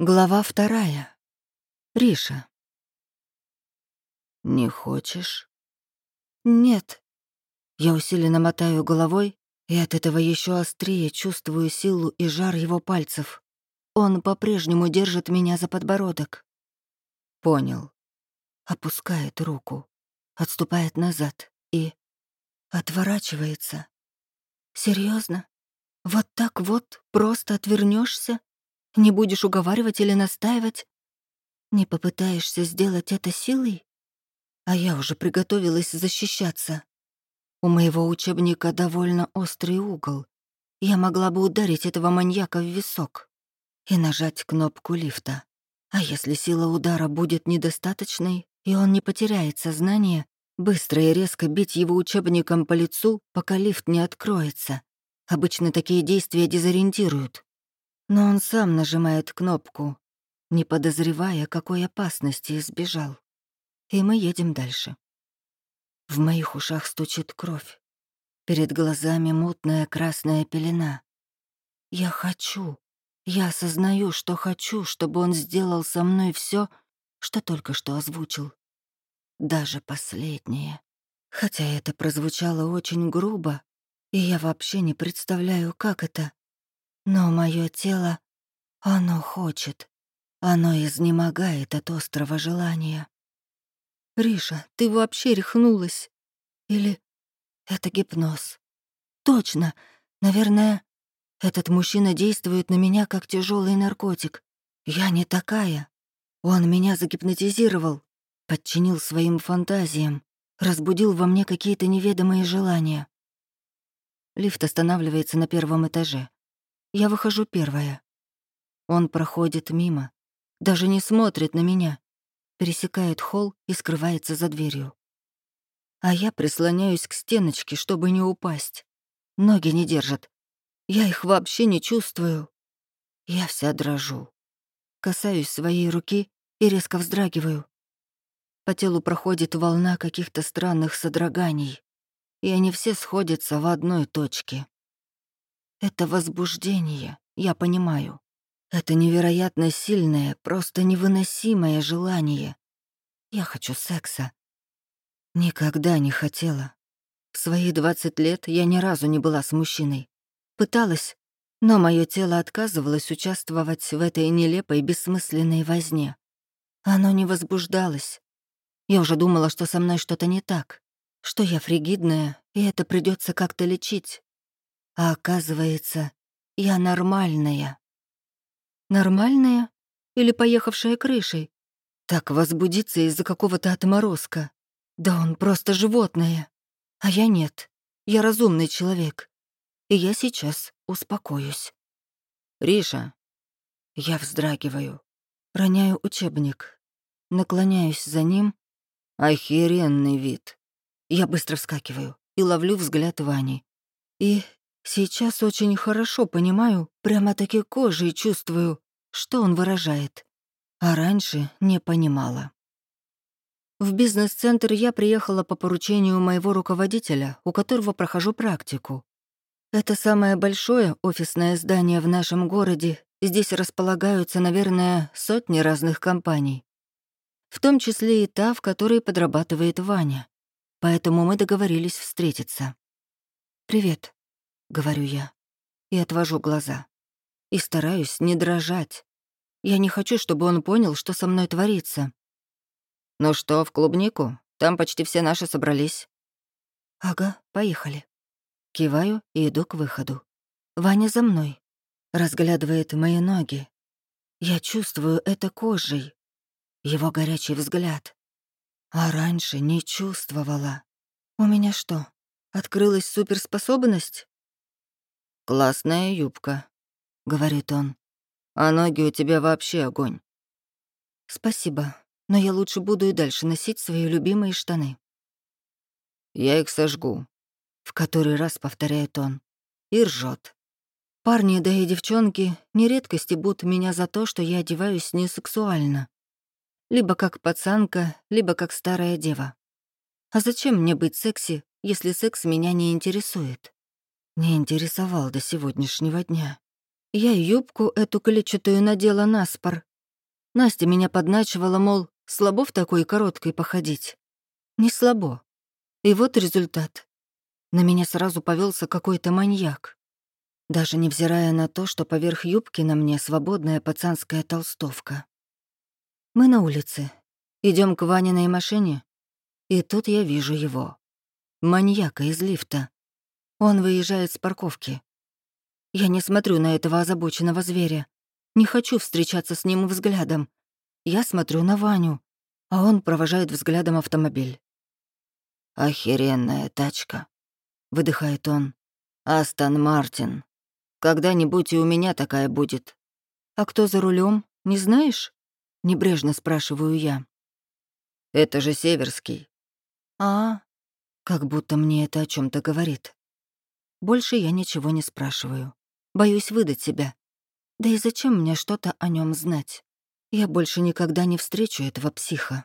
Глава вторая. Риша. «Не хочешь?» «Нет». Я усиленно мотаю головой, и от этого еще острее чувствую силу и жар его пальцев. Он по-прежнему держит меня за подбородок. «Понял». Опускает руку, отступает назад и... отворачивается. Серьезно? Вот так вот просто отвернешься? Не будешь уговаривать или настаивать? Не попытаешься сделать это силой? А я уже приготовилась защищаться. У моего учебника довольно острый угол. Я могла бы ударить этого маньяка в висок и нажать кнопку лифта. А если сила удара будет недостаточной, и он не потеряет сознание, быстро и резко бить его учебником по лицу, пока лифт не откроется. Обычно такие действия дезориентируют. Но он сам нажимает кнопку, не подозревая, какой опасности избежал. И мы едем дальше. В моих ушах стучит кровь. Перед глазами мутная красная пелена. Я хочу, я осознаю, что хочу, чтобы он сделал со мной все, что только что озвучил. Даже последнее. Хотя это прозвучало очень грубо, и я вообще не представляю, как это но мое тело, оно хочет, оно изнемогает от острого желания. «Риша, ты вообще рехнулась? Или это гипноз?» «Точно! Наверное, этот мужчина действует на меня как тяжелый наркотик. Я не такая. Он меня загипнотизировал, подчинил своим фантазиям, разбудил во мне какие-то неведомые желания. Лифт останавливается на первом этаже. Я выхожу первая. Он проходит мимо, даже не смотрит на меня, пересекает холл и скрывается за дверью. А я прислоняюсь к стеночке, чтобы не упасть. Ноги не держат. Я их вообще не чувствую. Я вся дрожу. Касаюсь своей руки и резко вздрагиваю. По телу проходит волна каких-то странных содроганий, и они все сходятся в одной точке. Это возбуждение, я понимаю. Это невероятно сильное, просто невыносимое желание. Я хочу секса. Никогда не хотела. В свои 20 лет я ни разу не была с мужчиной. Пыталась, но мое тело отказывалось участвовать в этой нелепой, бессмысленной возне. Оно не возбуждалось. Я уже думала, что со мной что-то не так, что я фригидная, и это придется как-то лечить. А оказывается, я нормальная. Нормальная или поехавшая крышей? Так возбудиться из-за какого-то отморозка. Да он просто животное. А я нет. Я разумный человек. И я сейчас успокоюсь. «Риша». Я вздрагиваю. Роняю учебник. Наклоняюсь за ним. Охеренный вид. Я быстро вскакиваю и ловлю взгляд Вани. И Сейчас очень хорошо понимаю, прямо-таки кожей чувствую, что он выражает. А раньше не понимала. В бизнес-центр я приехала по поручению моего руководителя, у которого прохожу практику. Это самое большое офисное здание в нашем городе. Здесь располагаются, наверное, сотни разных компаний. В том числе и та, в которой подрабатывает Ваня. Поэтому мы договорились встретиться. «Привет», — говорю я, и отвожу глаза. И стараюсь не дрожать. Я не хочу, чтобы он понял, что со мной творится. «Ну что, в клубнику? Там почти все наши собрались». «Ага, поехали». Киваю и иду к выходу. Ваня за мной. Разглядывает мои ноги. Я чувствую это кожей. Его горячий взгляд. А раньше не чувствовала. У меня что, открылась суперспособность? «Классная юбка», — говорит он. «А ноги у тебя вообще огонь». «Спасибо, но я лучше буду и дальше носить свои любимые штаны». «Я их сожгу», — в который раз повторяет он. И ржет. Парни, да и девчонки нередко стебут меня за то, что я одеваюсь несексуально. Либо как пацанка, либо как старая дева. А зачем мне быть секси, если секс меня не интересует? Не интересовал до сегодняшнего дня. Я юбку эту клетчатую надела на спор Настя меня подначивала, мол, слабо в такой короткой походить. Не слабо. И вот результат. На меня сразу повелся какой-то маньяк. Даже невзирая на то, что поверх юбки на мне свободная пацанская толстовка. Мы на улице. Идем к Ваниной машине. И тут я вижу его. Маньяка из лифта. Он выезжает с парковки. Я не смотрю на этого озабоченного зверя. Не хочу встречаться с ним взглядом. Я смотрю на Ваню, а он провожает взглядом автомобиль. «Охеренная тачка», — выдыхает он. «Астон Мартин. Когда-нибудь и у меня такая будет». «А кто за рулем? Не знаешь?» — небрежно спрашиваю я. «Это же Северский». «А, как будто мне это о чем то говорит. Больше я ничего не спрашиваю. Боюсь выдать себя. Да и зачем мне что-то о нем знать? Я больше никогда не встречу этого психа.